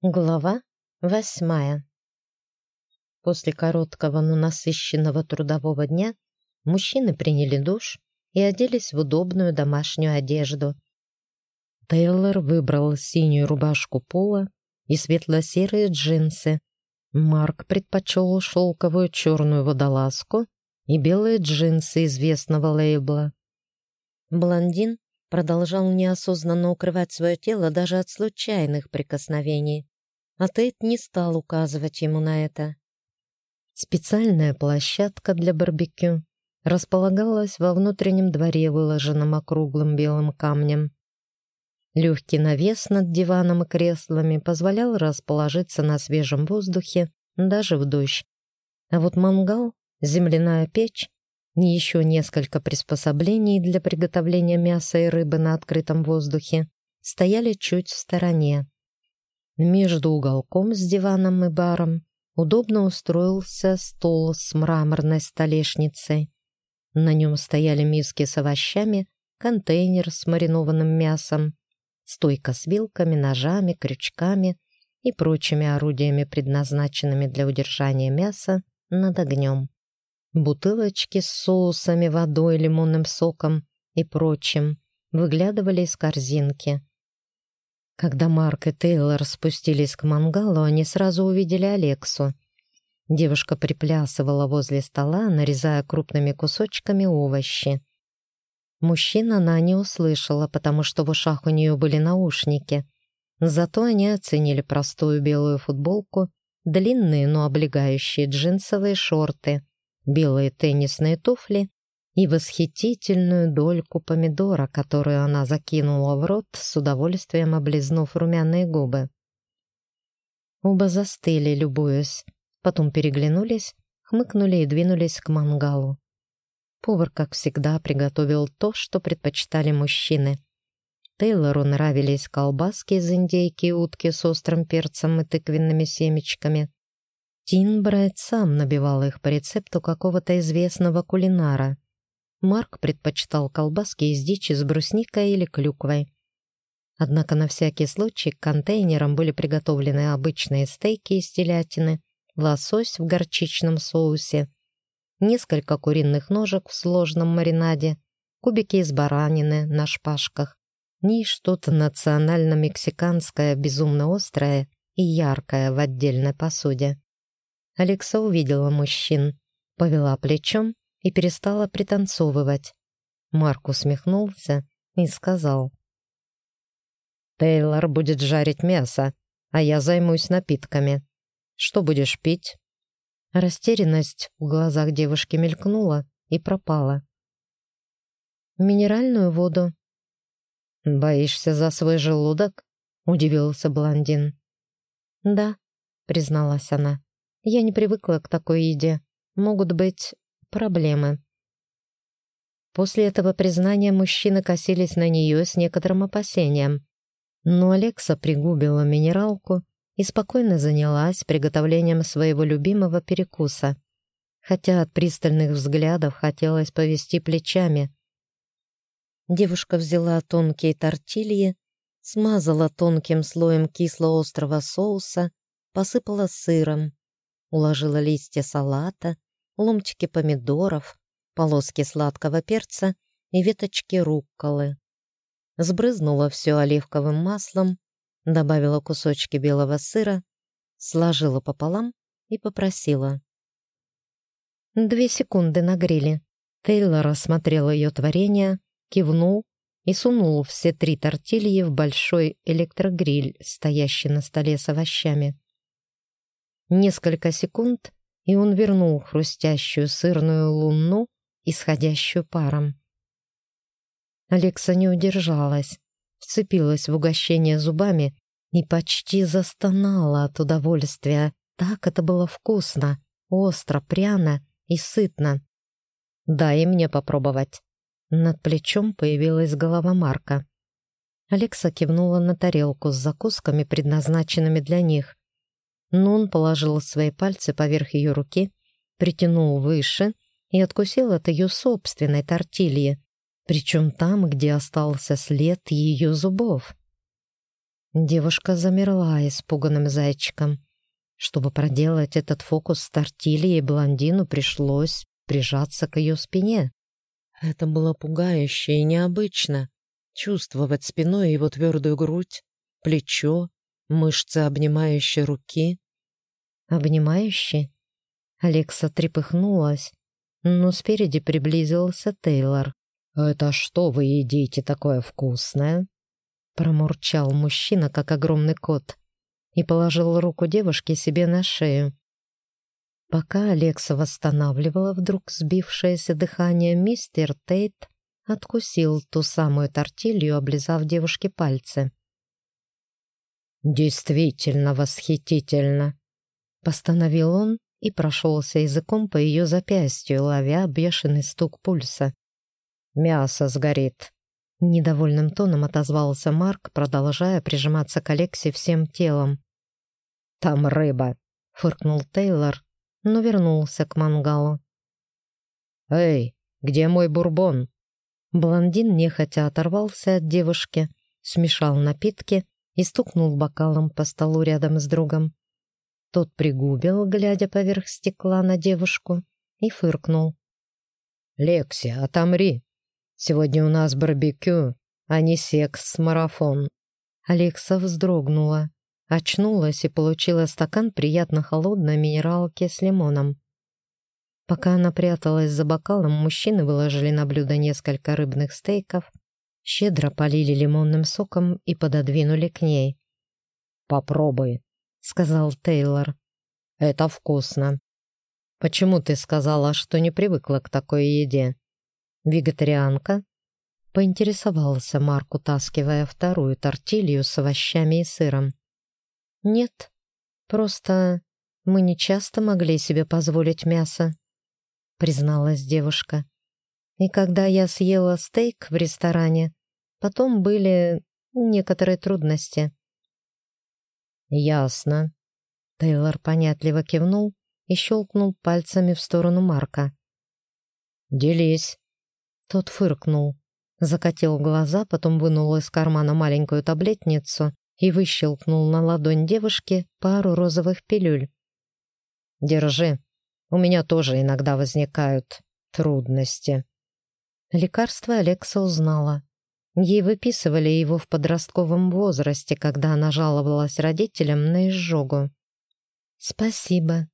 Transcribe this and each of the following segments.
Глава восьмая После короткого, но насыщенного трудового дня мужчины приняли душ и оделись в удобную домашнюю одежду. Тейлор выбрал синюю рубашку пола и светло-серые джинсы. Марк предпочел шелковую черную водолазку и белые джинсы известного лейбла. Блондин продолжал неосознанно укрывать свое тело даже от случайных прикосновений, а Тейт не стал указывать ему на это. Специальная площадка для барбекю располагалась во внутреннем дворе, выложенном округлым белым камнем. Легкий навес над диваном и креслами позволял расположиться на свежем воздухе даже в дождь. А вот мангал, земляная печь и еще несколько приспособлений для приготовления мяса и рыбы на открытом воздухе стояли чуть в стороне. Между уголком с диваном и баром удобно устроился стол с мраморной столешницей. На нем стояли миски с овощами, контейнер с маринованным мясом, стойка с вилками, ножами, крючками и прочими орудиями, предназначенными для удержания мяса над огнем. Бутылочки с соусами, водой, лимонным соком и прочим выглядывали из корзинки. Когда Марк и Тейлор спустились к мангалу, они сразу увидели Алексу. Девушка приплясывала возле стола, нарезая крупными кусочками овощи. Мужчин она не услышала, потому что в ушах у нее были наушники. Зато они оценили простую белую футболку, длинные, но облегающие джинсовые шорты, белые теннисные туфли и восхитительную дольку помидора, которую она закинула в рот, с удовольствием облизнув румяные губы. Оба застыли, любуясь, потом переглянулись, хмыкнули и двинулись к мангалу. Повар, как всегда, приготовил то, что предпочитали мужчины. Тейлору нравились колбаски из индейки и утки с острым перцем и тыквенными семечками. Тин Брайт сам набивал их по рецепту какого-то известного кулинара — Марк предпочитал колбаски из дичи с брусникой или клюквой. Однако на всякий случай к контейнерам были приготовлены обычные стейки из телятины, лосось в горчичном соусе, несколько куриных ножек в сложном маринаде, кубики из баранины на шпажках и что-то национально-мексиканское, безумно острое и яркое в отдельной посуде. Алекса увидела мужчин, повела плечом и перестала пританцовывать. Марк усмехнулся и сказал. «Тейлор будет жарить мясо, а я займусь напитками. Что будешь пить?» Растерянность в глазах девушки мелькнула и пропала. «Минеральную воду». «Боишься за свой желудок?» — удивился блондин. «Да», — призналась она. «Я не привыкла к такой еде. Могут быть проблемы. После этого признания мужчины косились на нее с некоторым опасением. Но Алекса пригубила минералку и спокойно занялась приготовлением своего любимого перекуса. Хотя от пристальных взглядов хотелось повести плечами. Девушка взяла тонкие тортильи, смазала тонким слоем кисло-острого соуса, посыпала сыром, уложила листья салата, ломтики помидоров, полоски сладкого перца и веточки рукколы. Сбрызнула все оливковым маслом, добавила кусочки белого сыра, сложила пополам и попросила. Две секунды на гриле. Тейлор осмотрел ее творение, кивнул и сунул все три тортильи в большой электрогриль, стоящий на столе с овощами. Несколько секунд, и он вернул хрустящую сырную луну, исходящую паром. Алекса не удержалась, вцепилась в угощение зубами и почти застонала от удовольствия. Так это было вкусно, остро, пряно и сытно. «Дай мне попробовать». Над плечом появилась голова Марка. Алекса кивнула на тарелку с закусками, предназначенными для них. Нун положил свои пальцы поверх ее руки, притянул выше и откусил от ее собственной тортильи, причем там, где остался след ее зубов. Девушка замерла испуганным зайчиком. Чтобы проделать этот фокус с тортильей, блондину пришлось прижаться к ее спине. Это было пугающе и необычно. Чувствовать спиной его твердую грудь, плечо, мышцы обнимающей руки. Обнимающий? Алекса трепыхнулась, но спереди приблизился Тейлор. «Это что вы едите такое вкусное?» Промурчал мужчина, как огромный кот, и положил руку девушки себе на шею. Пока Алекса восстанавливала вдруг сбившееся дыхание, мистер Тейт откусил ту самую тортилью, облизав девушке пальцы. «Действительно восхитительно!» — постановил он и прошелся языком по ее запястью, ловя бешеный стук пульса. «Мясо сгорит!» Недовольным тоном отозвался Марк, продолжая прижиматься к Алексе всем телом. «Там рыба!» — фыркнул Тейлор, но вернулся к мангалу. «Эй, где мой бурбон?» Блондин нехотя оторвался от девушки, смешал напитки и стукнул бокалом по столу рядом с другом. Тот пригубил, глядя поверх стекла на девушку, и фыркнул. «Лекси, отомри! Сегодня у нас барбекю, а не секс-марафон!» Алекса вздрогнула. Очнулась и получила стакан приятно холодной минералки с лимоном. Пока она пряталась за бокалом, мужчины выложили на блюдо несколько рыбных стейков, щедро полили лимонным соком и пододвинули к ней. «Попробуй», — сказал Тейлор. «Это вкусно». «Почему ты сказала, что не привыкла к такой еде?» «Вегетарианка?» Поинтересовался Марк, утаскивая вторую тортилью с овощами и сыром. «Нет, просто мы не часто могли себе позволить мясо», — призналась девушка. «И когда я съела стейк в ресторане, потом были некоторые трудности». «Ясно». Тейлор понятливо кивнул и щелкнул пальцами в сторону Марка. «Делись». Тот фыркнул, закатил глаза, потом вынул из кармана маленькую таблетницу и выщелкнул на ладонь девушки пару розовых пилюль. «Держи, у меня тоже иногда возникают трудности». Лекарство Алекса узнала. Ей выписывали его в подростковом возрасте, когда она жаловалась родителям на изжогу. «Спасибо».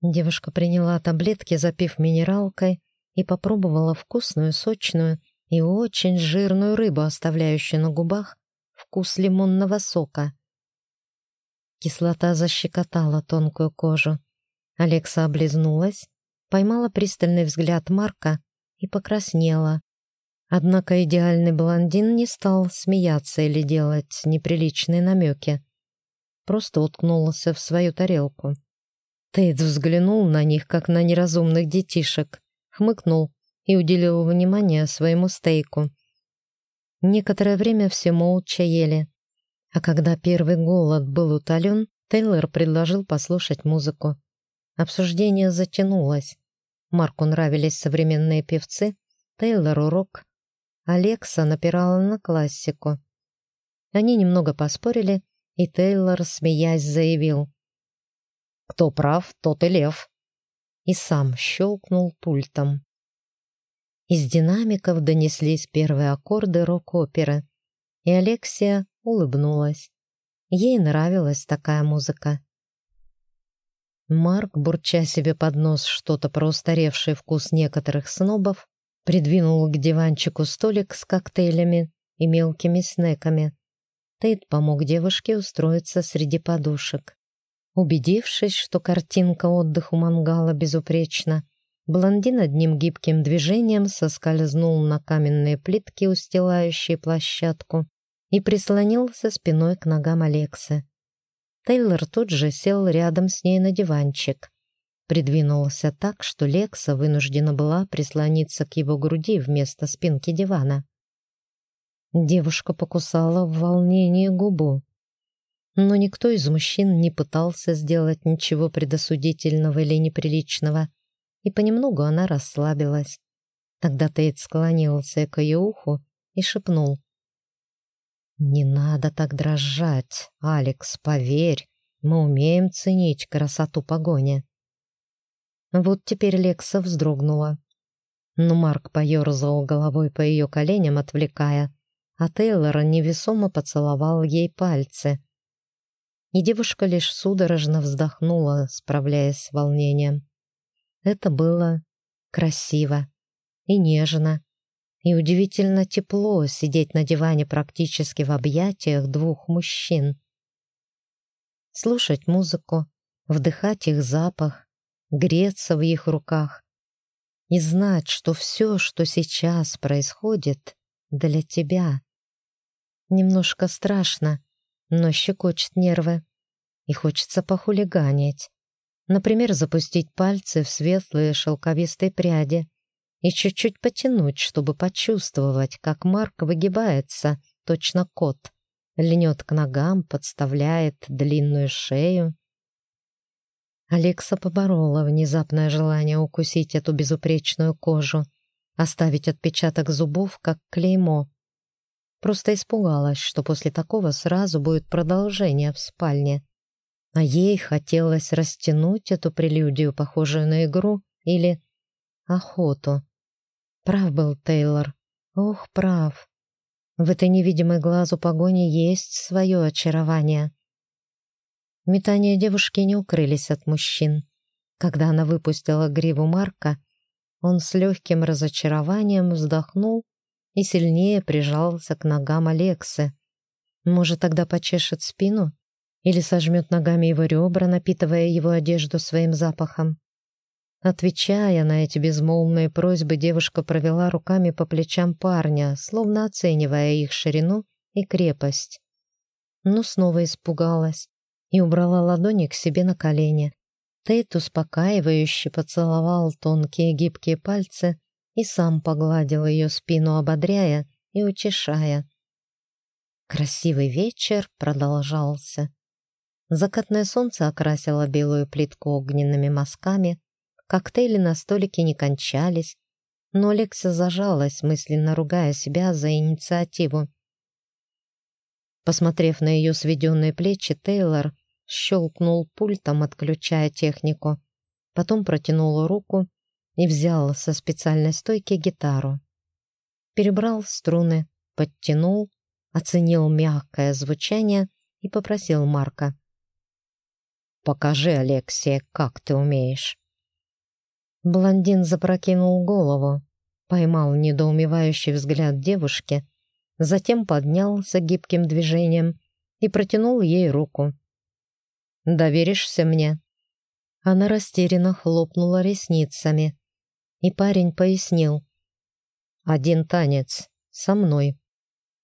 Девушка приняла таблетки, запив минералкой, и попробовала вкусную, сочную и очень жирную рыбу, оставляющую на губах вкус лимонного сока. Кислота защекотала тонкую кожу. Алекса облизнулась, поймала пристальный взгляд Марка и покраснела. Однако идеальный блондин не стал смеяться или делать неприличные намеки. Просто уткнулся в свою тарелку. Тейт взглянул на них, как на неразумных детишек, хмыкнул и уделил внимание своему стейку. Некоторое время все молча ели. А когда первый голод был утолен, Тейлор предложил послушать музыку. Обсуждение затянулось. Марку нравились современные певцы, Тейлору рок. Алекса напирала на классику. Они немного поспорили, и Тейлор, смеясь, заявил. «Кто прав, тот и лев». И сам щелкнул пультом. Из динамиков донеслись первые аккорды рок-оперы, и Алексия улыбнулась. Ей нравилась такая музыка. Марк, бурча себе под нос что-то про устаревший вкус некоторых снобов, придвинул к диванчику столик с коктейлями и мелкими снеками. Тейт помог девушке устроиться среди подушек. Убедившись, что картинка отдыха у мангала безупречна, Блондин одним гибким движением соскользнул на каменные плитки, устилающие площадку, и прислонился спиной к ногам Алексы. Тейлор тут же сел рядом с ней на диванчик. Придвинулся так, что Лекса вынуждена была прислониться к его груди вместо спинки дивана. Девушка покусала в волнении губу. Но никто из мужчин не пытался сделать ничего предосудительного или неприличного и понемногу она расслабилась. Тогда Тейт склонился к ее уху и шепнул. «Не надо так дрожать, Алекс, поверь, мы умеем ценить красоту погони». Вот теперь Лекса вздрогнула. Но Марк поерзал головой по ее коленям, отвлекая, а Тейлор невесомо поцеловал ей пальцы. И девушка лишь судорожно вздохнула, справляясь с волнением. Это было красиво и нежно, и удивительно тепло сидеть на диване практически в объятиях двух мужчин. Слушать музыку, вдыхать их запах, греться в их руках и знать, что все, что сейчас происходит, для тебя. Немножко страшно, но щекочет нервы, и хочется похулиганить. Например, запустить пальцы в светлые шелковистые пряди и чуть-чуть потянуть, чтобы почувствовать, как Марк выгибается, точно кот, льнет к ногам, подставляет длинную шею. Алекса поборола внезапное желание укусить эту безупречную кожу, оставить отпечаток зубов, как клеймо. Просто испугалась, что после такого сразу будет продолжение в спальне. А ей хотелось растянуть эту прелюдию, похожую на игру или охоту. Прав был Тейлор. Ох, прав. В этой невидимой глазу погони есть свое очарование. Метания девушки не укрылись от мужчин. Когда она выпустила гриву Марка, он с легким разочарованием вздохнул и сильнее прижался к ногам Алексы. Может, тогда почешет спину? Или сожмет ногами его ребра, напитывая его одежду своим запахом? Отвечая на эти безмолвные просьбы, девушка провела руками по плечам парня, словно оценивая их ширину и крепость. Но снова испугалась и убрала ладони к себе на колени. Тейт успокаивающе поцеловал тонкие гибкие пальцы и сам погладил ее спину, ободряя и утешая. Красивый вечер продолжался. Закатное солнце окрасило белую плитку огненными мазками, коктейли на столике не кончались, но Лекса зажалась, мысленно ругая себя за инициативу. Посмотрев на ее сведенные плечи, Тейлор щелкнул пультом, отключая технику. Потом протянул руку и взял со специальной стойки гитару. Перебрал струны, подтянул, оценил мягкое звучание и попросил Марка. «Покажи, Алексия, как ты умеешь». Блондин запрокинул голову, поймал недоумевающий взгляд девушки, затем поднялся гибким движением и протянул ей руку. Доверишься мне?» Она растерянно хлопнула ресницами, и парень пояснил. «Один танец. Со мной».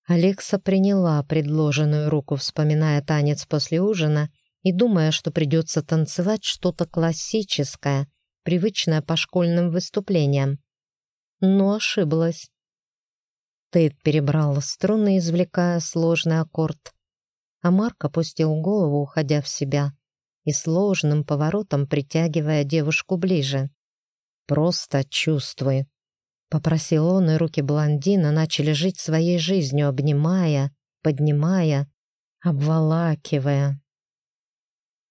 Алекса приняла предложенную руку, вспоминая танец после ужина и думая, что придется танцевать что-то классическое, привычное по школьным выступлениям. Но ошиблась. Тейт перебрал струны, извлекая сложный аккорд а Марк опустил голову, уходя в себя, и сложным поворотом притягивая девушку ближе. «Просто чувствуй», — попросил он, и руки блондина начали жить своей жизнью, обнимая, поднимая, обволакивая.